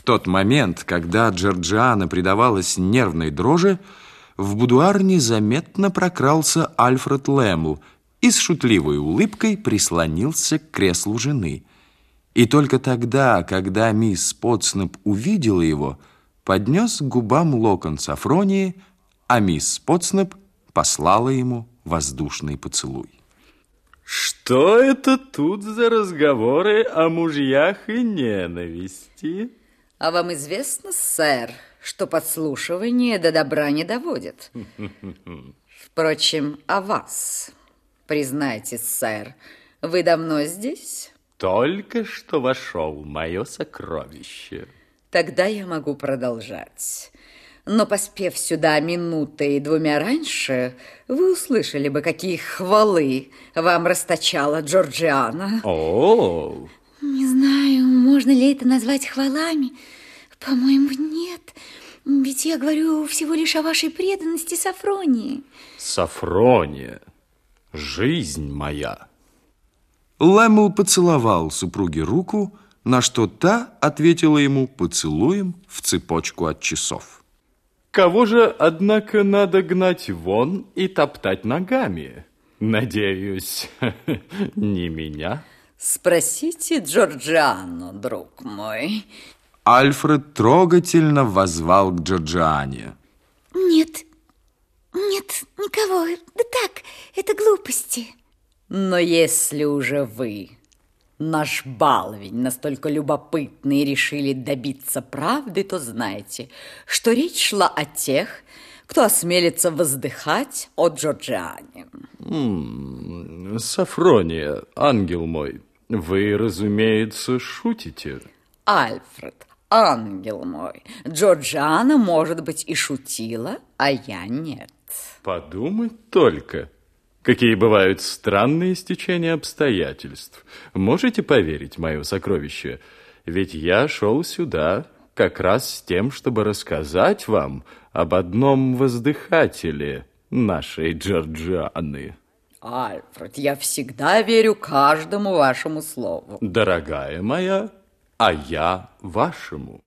В тот момент, когда Джорджиана предавалась нервной дрожи, в будуар незаметно прокрался Альфред Лэмл и с шутливой улыбкой прислонился к креслу жены. И только тогда, когда мисс Потснеп увидела его, поднес к губам локон Сафронии, а мисс Потснеп послала ему воздушный поцелуй. Что это тут за разговоры о мужьях и ненависти? А вам известно, сэр, что подслушивание до добра не доводит? Впрочем, о вас. Признайтесь, сэр, вы давно здесь? Только что вошел мое сокровище. Тогда я могу продолжать. Но поспев сюда минутой двумя раньше, вы услышали бы, какие хвалы вам расточала Джорджиана. О, Не знаю, можно ли это назвать хвалами. По-моему, нет. Ведь я говорю всего лишь о вашей преданности Сафронии. Сафрония, жизнь моя. Лэмл поцеловал супруге руку, на что та ответила ему поцелуем в цепочку от часов. Кого же, однако, надо гнать вон и топтать ногами? Надеюсь, не меня? Спросите Джорджиану, друг мой. Альфред трогательно возвал к Джорджиане. Нет, нет, никого. Да так, это глупости. Но если уже вы, наш баловень, настолько любопытный решили добиться правды, то знайте, что речь шла о тех, кто осмелится воздыхать о Джорджиане. М, Сафрония, ангел мой, вы, разумеется, шутите. Альфред, ангел мой, Джорджиана, может быть, и шутила, а я нет. Подумать только, какие бывают странные стечения обстоятельств. Можете поверить, мое сокровище? Ведь я шел сюда как раз с тем, чтобы рассказать вам об одном воздыхателе нашей Джорджианы. Альфред, я всегда верю каждому вашему слову. Дорогая моя, а я вашему.